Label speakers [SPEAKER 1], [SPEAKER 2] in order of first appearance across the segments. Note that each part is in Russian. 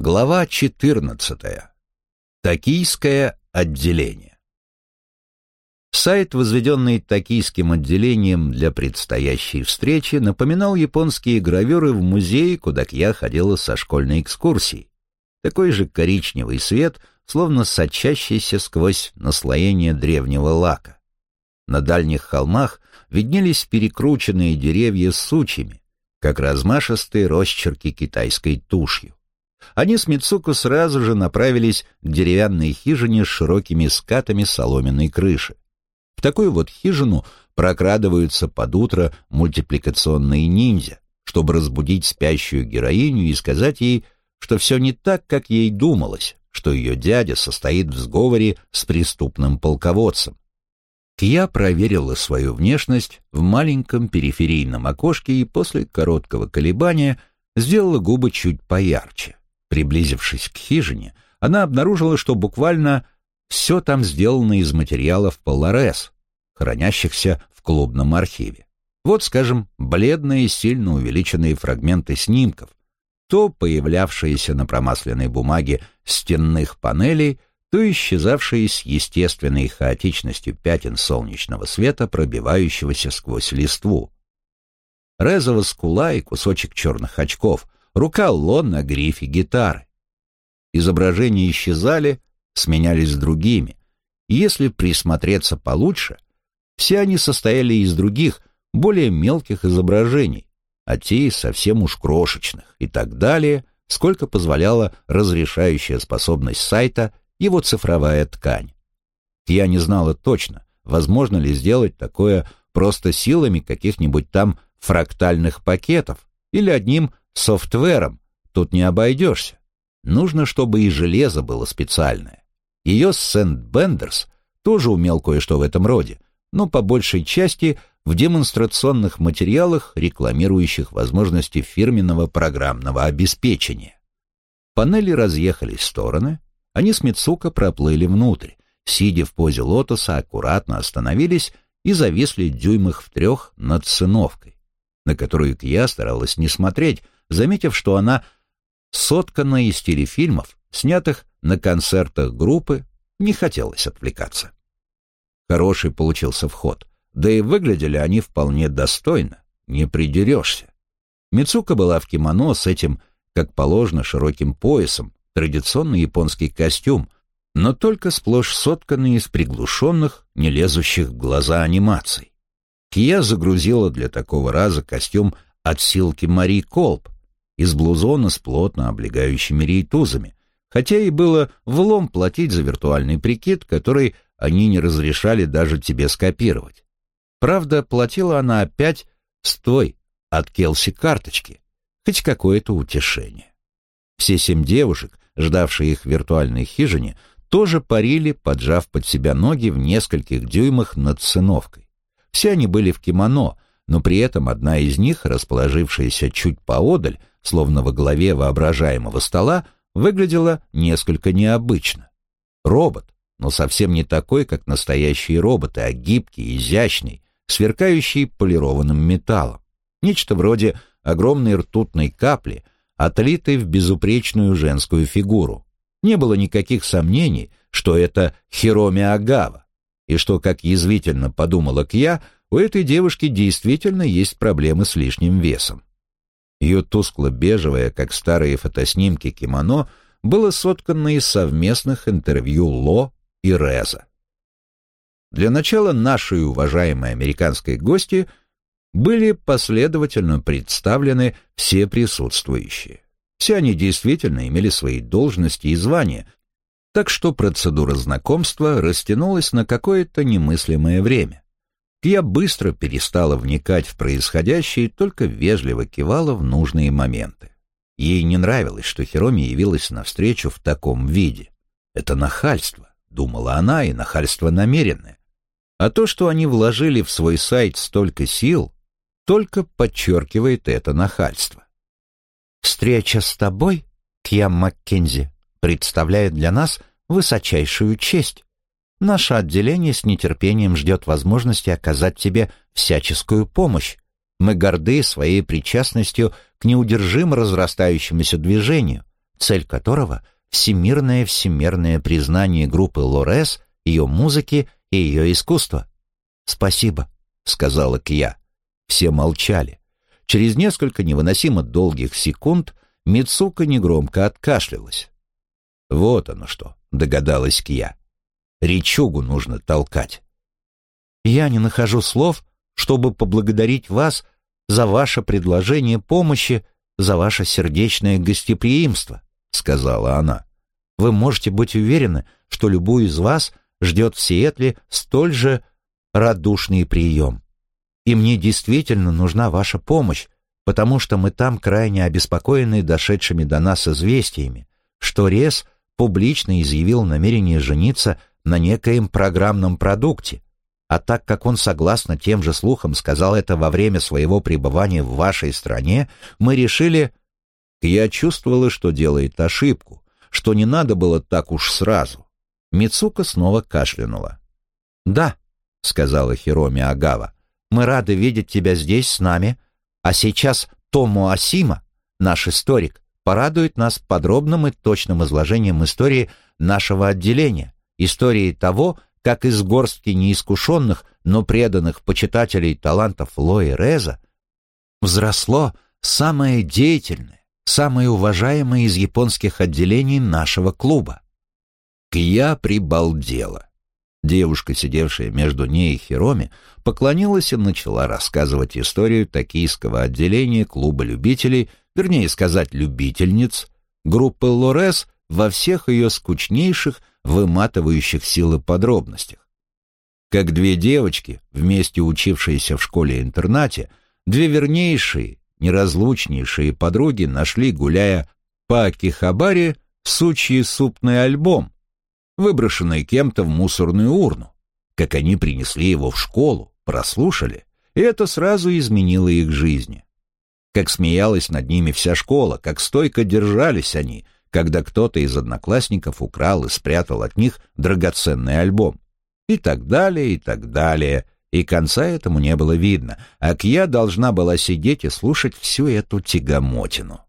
[SPEAKER 1] Глава 14. Токийское отделение. Сайт, возведенный токийским отделением для предстоящей встречи, напоминал японские гравюры в музее, куда я ходила со школьной экскурсией. Такой же коричневый свет, словно сочащийся сквозь наслоение древнего лака. На дальних холмах виднелись перекрученные деревья с сучьями, как размашистые росчерки китайской тушью. Они с Мицуко сразу же направились к деревянной хижине с широкими скатами соломенной крыши. В такую вот хижину прокрадываются под утро мультипликационные ниндзя, чтобы разбудить спящую героиню и сказать ей, что все не так, как ей думалось, что ее дядя состоит в сговоре с преступным полководцем. Кия проверила свою внешность в маленьком периферийном окошке и после короткого колебания сделала губы чуть поярче. Приблизившись к хижине, она обнаружила, что буквально все там сделано из материалов Поларес, хранящихся в клубном архиве. Вот, скажем, бледные, сильно увеличенные фрагменты снимков, то появлявшиеся на промасленной бумаге стенных панелей, то исчезавшие с естественной хаотичностью пятен солнечного света, пробивающегося сквозь листву. Резова скула и кусочек черных очков, рука лон на грифе гитары. Изображения исчезали, сменялись другими, и если присмотреться получше, все они состояли из других, более мелких изображений, а те совсем уж крошечных и так далее, сколько позволяла разрешающая способность сайта его цифровая ткань. Я не знала точно, возможно ли сделать такое просто силами каких-нибудь там фрактальных пакетов или одним софтвером тут не обойдешься. Нужно, чтобы и железо было специальное. Ее Сент Бендерс тоже умел кое-что в этом роде, но по большей части в демонстрационных материалах, рекламирующих возможности фирменного программного обеспечения. Панели разъехались в стороны, они с Мицука проплыли внутрь, сидя в позе лотоса, аккуратно остановились и зависли дюймах в трех над циновкой, на которую Кья старалась не смотреть, заметив, что она соткана из телефильмов, снятых на концертах группы, не хотелось отвлекаться. Хороший получился вход, да и выглядели они вполне достойно, не придерешься. Мицука была в кимоно с этим, как положено, широким поясом, традиционный японский костюм, но только сплошь сотканный из приглушенных, не лезущих в глаза анимаций. Кия загрузила для такого раза костюм отсилки Мари Колб, из блузона с плотно облегающими рейтузами, хотя и было влом платить за виртуальный прикид, который они не разрешали даже тебе скопировать. Правда, платила она опять с той от Келси карточки, хоть какое-то утешение. Все семь девушек, ждавшие их в виртуальной хижине, тоже парили, поджав под себя ноги в нескольких дюймах над циновкой. Все они были в кимоно, но при этом одна из них, расположившаяся чуть поодаль, словно во главе воображаемого стола, выглядела несколько необычно. Робот, но совсем не такой, как настоящие роботы, а гибкий, изящный, сверкающий полированным металлом. Нечто вроде огромной ртутной капли, отлитой в безупречную женскую фигуру. Не было никаких сомнений, что это Хироми Агава, и что, как язвительно подумала Кья, у этой девушки действительно есть проблемы с лишним весом. Ее тускло-бежевое, как старые фотоснимки кимоно, было соткано из совместных интервью Ло и Реза. Для начала нашей уважаемой американской гости были последовательно представлены все присутствующие. Все они действительно имели свои должности и звания, так что процедура знакомства растянулась на какое-то немыслимое время. Я быстро перестала вникать в происходящее и только вежливо кивала в нужные моменты. Ей не нравилось, что Хироми явилась навстречу в таком виде. Это нахальство, думала она, и нахальство намеренное. А то, что они вложили в свой сайт столько сил, только подчеркивает это нахальство. «Встреча с тобой, Кьям Маккензи, представляет для нас высочайшую честь. Наше отделение с нетерпением ждет возможности оказать тебе всяческую помощь. Мы горды своей причастностью к неудержимо разрастающемуся движению, цель которого — всемирное-всемирное признание группы Лорес, ее музыки и ее искусства. «Спасибо», — сказала Кья. Все молчали. Через несколько невыносимо долгих секунд Мицука негромко откашлялась. «Вот оно что», — догадалась Кья. «Речугу нужно толкать». «Я не нахожу слов, чтобы поблагодарить вас за ваше предложение помощи, за ваше сердечное гостеприимство», — сказала она. «Вы можете быть уверены, что любую из вас ждет в Сиэтле столь же радушный прием. И мне действительно нужна ваша помощь, потому что мы там крайне обеспокоены дошедшими до нас известиями, что Рез публично изъявил намерение жениться на некоем программном продукте, а так как он, согласно тем же слухам, сказал это во время своего пребывания в вашей стране, мы решили... Я чувствовала, что делает ошибку, что не надо было так уж сразу. Мицука снова кашлянула. «Да», — сказала Хироми Агава, — «мы рады видеть тебя здесь с нами, а сейчас Тому Асима, наш историк, порадует нас подробным и точным изложением истории нашего отделения, истории того, как из горстки неискушенных, но преданных почитателей талантов Лои Реза взросло самое деятельное, самое уважаемое из японских отделений нашего клуба. Кия прибалдела. Девушка, сидевшая между ней и Хироми, поклонилась и начала рассказывать историю токийского отделения клуба любителей, вернее сказать, любительниц, группы Лорес во всех ее скучнейших, выматывающих силы подробностях. Как две девочки, вместе учившиеся в школе-интернате, две вернейшие, неразлучнейшие подруги нашли, гуляя по Акихабаре, сучий супный альбом, выброшенный кем-то в мусорную урну. Как они принесли его в школу, прослушали, и это сразу изменило их жизни. Как смеялась над ними вся школа, как стойко держались они, когда кто-то из одноклассников украл и спрятал от них драгоценный альбом. И так далее, и так далее. И конца этому не было видно, а Кья должна была сидеть и слушать всю эту тягомотину.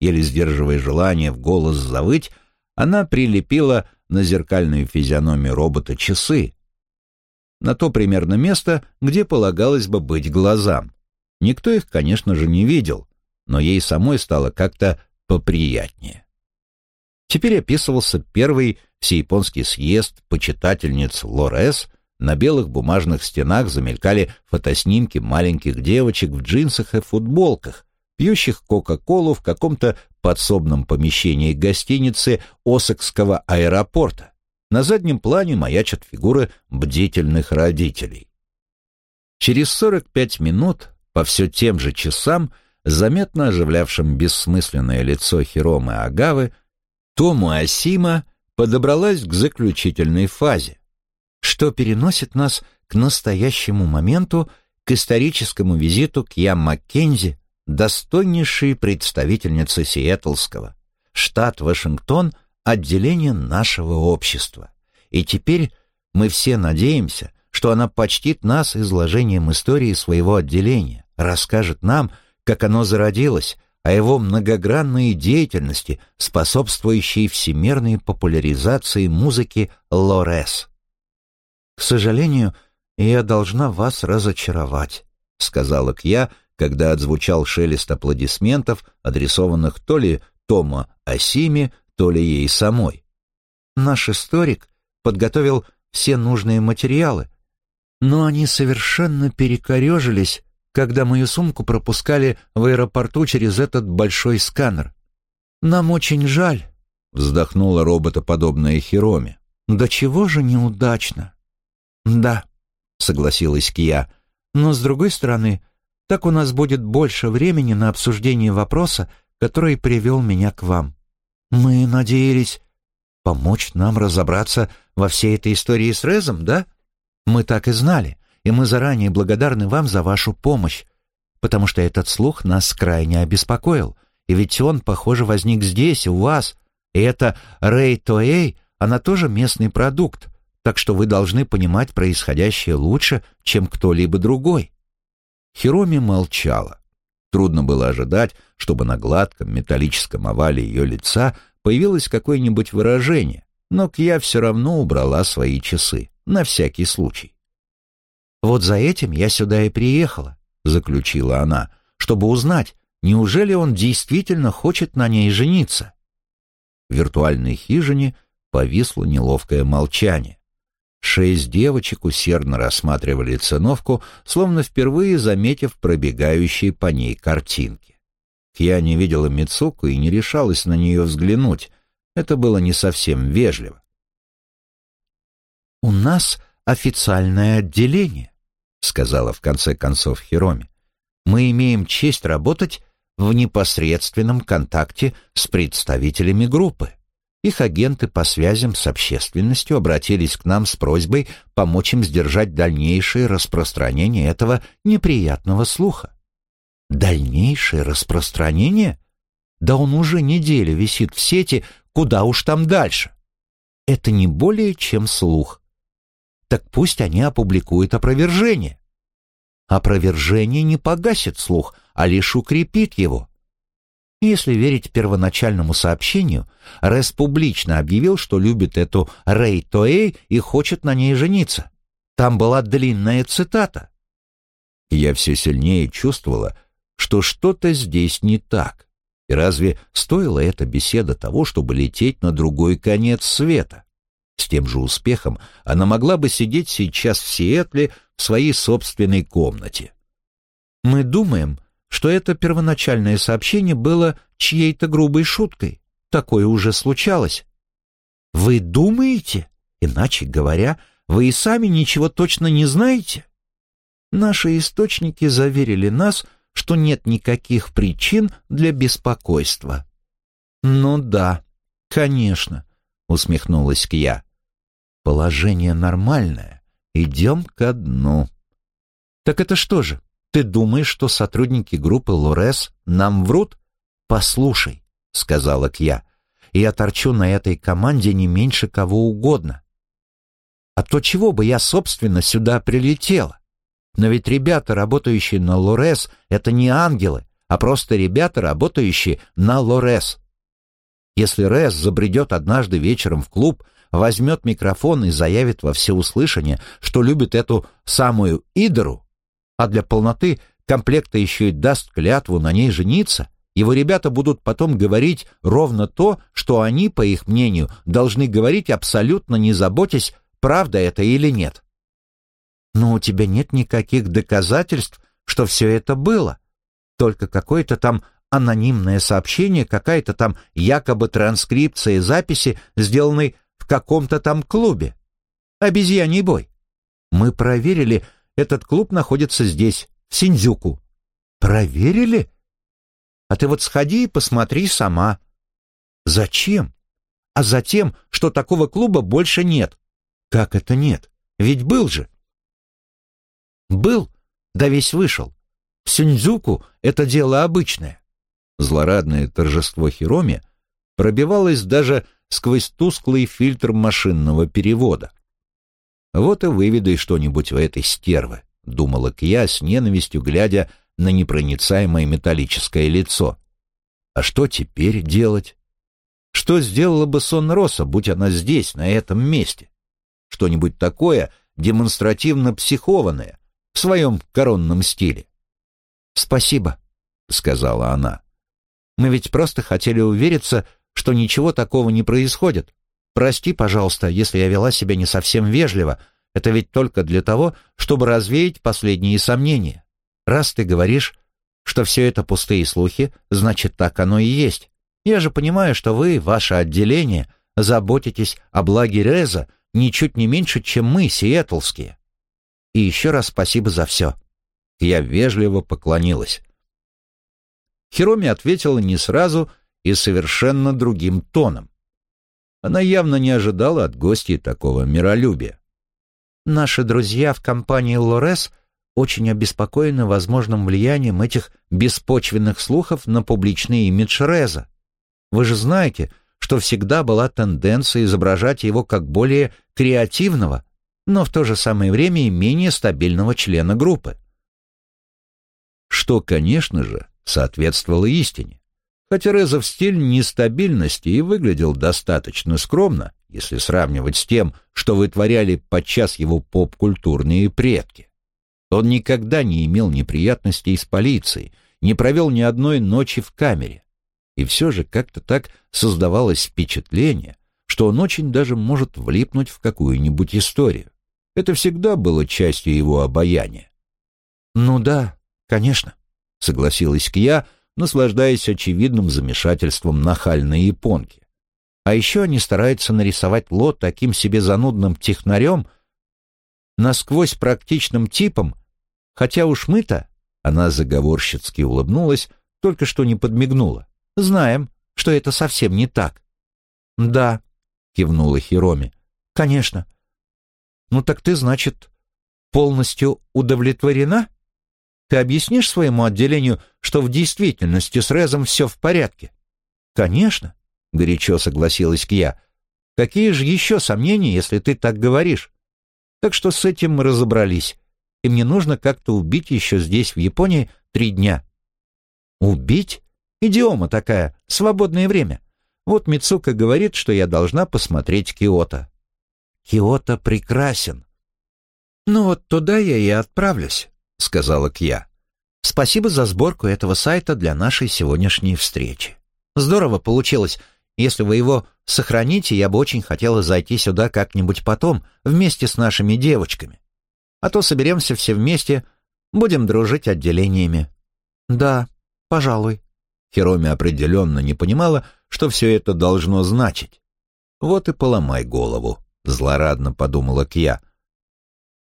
[SPEAKER 1] Еле сдерживая желание в голос завыть, она прилепила на зеркальную физиономию робота часы, на то примерно место, где полагалось бы быть глазам. Никто их, конечно же, не видел, но ей самой стало как-то поприятнее. Теперь описывался первый всеяпонский съезд почитательниц Лорес, на белых бумажных стенах замелькали фотоснимки маленьких девочек в джинсах и футболках, пьющих Кока-Колу в каком-то подсобном помещении гостиницы Осакского аэропорта. На заднем плане маячат фигуры бдительных родителей. Через 45 минут, по все тем же часам, заметно оживлявшим бессмысленное лицо Хиромы Агавы, Тому Асима подобралась к заключительной фазе, что переносит нас к настоящему моменту, к историческому визиту к Ям Маккензи, достойнейшей представительницы Сиэтлского, штат Вашингтон, отделение нашего общества. И теперь мы все надеемся, что она почтит нас изложением истории своего отделения, расскажет нам, как оно зародилось, о его многогранной деятельности, способствующей всемирной популяризации музыки Лорес. «К сожалению, я должна вас разочаровать», — сказала Кья, когда отзвучал шелест аплодисментов, адресованных то ли Тома Асиме, то ли ей самой. Наш историк подготовил все нужные материалы, но они совершенно перекорежились, когда мою сумку пропускали в аэропорту через этот большой сканер. Нам очень жаль, вздохнула роботоподобная Хироми. Да чего же неудачно? Да, согласилась Кия, но с другой стороны, так у нас будет больше времени на обсуждение вопроса, который привел меня к вам. Мы надеялись помочь нам разобраться во всей этой истории с Резом, да? Мы так и знали, и мы заранее благодарны вам за вашу помощь, потому что этот слух нас крайне обеспокоил, и ведь он, похоже, возник здесь, у вас, и это Рэй Тоэй, она тоже местный продукт, так что вы должны понимать происходящее лучше, чем кто-либо другой. Хироми молчала. Трудно было ожидать, чтобы на гладком металлическом овале ее лица появилось какое-нибудь выражение, но Кья все равно убрала свои часы, на всякий случай.
[SPEAKER 2] «Вот за этим я сюда и приехала», — заключила она, «чтобы узнать, неужели он действительно хочет на ней жениться?»
[SPEAKER 1] В виртуальной хижине повисло неловкое молчание. Шесть девочек усердно рассматривали циновку, словно впервые заметив пробегающие по ней картинки. Я не видела Мицуку и не решалась на нее взглянуть. Это было не совсем вежливо.
[SPEAKER 2] «У нас официальное отделение», — сказала в конце концов Хироми. «Мы имеем честь работать в непосредственном контакте с представителями группы. Их агенты по связям с общественностью обратились к нам с просьбой помочь им сдержать дальнейшее распространение этого неприятного слуха. Дальнейшее распространение? Да он уже неделю висит в сети, куда уж там дальше. Это не более чем слух. Так пусть они опубликуют опровержение. Опровержение не погасит слух, а лишь укрепит его. Если верить первоначальному сообщению, Рес публично объявил, что любит эту Рэй Тоэй и хочет на ней жениться. Там была длинная цитата.
[SPEAKER 1] Я все сильнее чувствовала, что что-то здесь не так. И разве стоила эта беседа того, чтобы лететь на другой конец света? С тем же успехом она могла бы сидеть сейчас в Сиэтле в своей собственной комнате.
[SPEAKER 2] «Мы думаем, что это первоначальное сообщение было чьей-то грубой шуткой. Такое уже случалось. Вы думаете? Иначе говоря, вы и сами ничего точно не знаете? Наши источники заверили нас, что нет никаких причин для беспокойства. Ну да, конечно, усмехнулась Кья. Положение нормальное. Идем ко дну. Так это что же, ты думаешь, что сотрудники группы Лорес нам врут? Послушай, сказала Кья, я торчу на этой команде не меньше кого угодно. А то чего бы я, собственно, сюда прилетела? Но ведь ребята, работающие на Лорес, это не ангелы, а просто ребята, работающие на Лорес. Если Рес забредет однажды вечером в клуб, возьмет микрофон и заявит во всеуслышание, что любит эту самую Идору, а для полноты комплекта еще и даст клятву на ней жениться, его ребята будут потом говорить ровно то, что они, по их мнению, должны говорить абсолютно не заботясь, правда это или нет. Но у тебя нет никаких доказательств, что все это было. Только какое-то там анонимное сообщение, какая-то там якобы транскрипция записи, сделанной в каком-то там клубе. Обезьяний бой. Мы проверили, этот клуб находится здесь, в Синдзюку. Проверили? А ты вот сходи и посмотри сама. Зачем? А затем, что такого клуба больше нет. Как это нет? Ведь был же. Был, да весь вышел. В Синдзюку это дело обычное.
[SPEAKER 1] Злорадное торжество Хироми пробивалось даже сквозь тусклый фильтр машинного перевода. «Вот и выведай что-нибудь в этой стервы», — думала Кья с ненавистью, глядя на непроницаемое металлическое лицо. «А что теперь делать? Что сделала бы Сон Роса, будь она здесь, на этом месте? Что-нибудь такое демонстративно психованное, в своем коронном стиле?»
[SPEAKER 2] «Спасибо», — сказала она. «Мы ведь просто хотели увериться, что ничего такого не происходит. Прости, пожалуйста, если я вела себя не совсем вежливо. Это ведь только для того, чтобы развеять последние сомнения. Раз ты говоришь, что все это пустые слухи, значит, так оно и есть. Я же понимаю, что вы, ваше отделение, заботитесь о благе Реза ничуть не меньше, чем мы, сиэтлские. И еще раз спасибо за все.
[SPEAKER 1] Я вежливо поклонилась. Хироми ответила не сразу и совершенно другим тоном. Она явно не ожидала от гостей такого миролюбия.
[SPEAKER 2] «Наши друзья в компании Лорес очень обеспокоены возможным влиянием этих беспочвенных слухов на публичный имидж Реза. Вы же знаете, что всегда была тенденция изображать его как более креативного, но в то же самое время и менее стабильного члена группы.
[SPEAKER 1] Что, конечно же, соответствовало истине Хотя Резов стиль нестабильности и выглядел достаточно скромно, если сравнивать с тем, что вытворяли подчас его поп-культурные предки. Он никогда не имел неприятностей с полицией, не провел ни одной ночи в камере. И все же как-то так создавалось впечатление, что он очень даже может влипнуть в какую-нибудь историю. Это всегда было частью его обаяния.
[SPEAKER 2] «Ну да, конечно», — согласилась Кия,
[SPEAKER 1] наслаждаясь очевидным замешательством нахальной японки.
[SPEAKER 2] А еще они стараются нарисовать Ло таким себе занудным технарем, насквозь практичным типом, хотя уж мы-то, она заговорщицки улыбнулась, только что не подмигнула, знаем, что это совсем не так.
[SPEAKER 1] «Да», — кивнула Хироми, —
[SPEAKER 2] «конечно». «Ну так ты, значит, полностью удовлетворена?» Ты объяснишь своему отделению, что в действительности с Резом все в порядке?
[SPEAKER 1] Конечно, горячо согласилась Кья. Какие же еще сомнения, если ты так говоришь? Так что с этим мы разобрались, и мне нужно как-то убить еще здесь, в Японии, три дня.
[SPEAKER 2] Убить? Идиома такая, свободное время. Вот Мицука говорит, что я должна посмотреть Киото.
[SPEAKER 1] Киото прекрасен.
[SPEAKER 2] Ну вот туда я и отправлюсь сказала Кья. «Спасибо за сборку этого сайта для нашей сегодняшней встречи. Здорово получилось. Если вы его сохраните, я бы очень хотела зайти сюда как-нибудь потом, вместе с нашими девочками. А то соберемся все вместе, будем дружить отделениями».
[SPEAKER 1] «Да, пожалуй».
[SPEAKER 2] Хироми определенно не понимала, что все это должно значить. «Вот и поломай голову», — злорадно подумала Кья.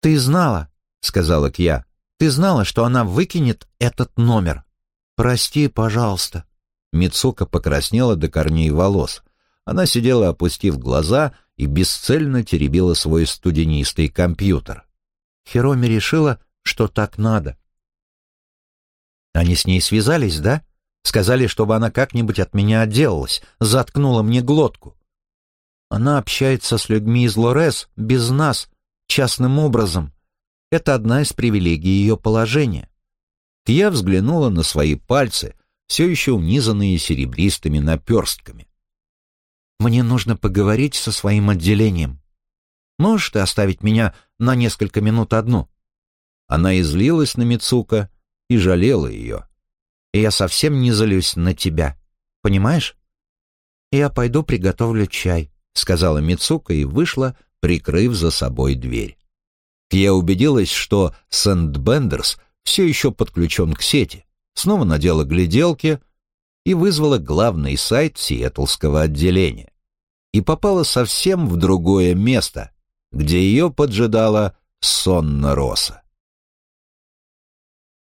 [SPEAKER 1] «Ты знала», — сказала Кья, ты знала, что она выкинет этот номер? Прости, пожалуйста.
[SPEAKER 2] Мицука покраснела до корней волос. Она сидела, опустив глаза, и бесцельно теребила свой студенистый компьютер.
[SPEAKER 1] Хироми решила, что так надо. Они с ней связались, да? Сказали, чтобы она как-нибудь от меня отделалась, заткнула мне глотку. Она общается с людьми из Лорес без нас, частным образом. Это одна из привилегий ее положения.
[SPEAKER 2] Я взглянула на свои пальцы, все еще унизанные серебристыми наперстками.
[SPEAKER 1] «Мне нужно поговорить со своим отделением. Можешь ты оставить меня на несколько минут одну?»
[SPEAKER 2] Она излилась на Мицука и жалела ее.
[SPEAKER 1] «Я совсем не злюсь на тебя, понимаешь?» «Я пойду приготовлю чай», — сказала Мицука и вышла, прикрыв за собой дверь.
[SPEAKER 2] Я убедилась, что Сент-Бендерс все еще подключен к сети, снова надела гляделки и вызвала главный сайт сиэтлского отделения. И попала совсем в другое место, где ее поджидала Сонна Роса.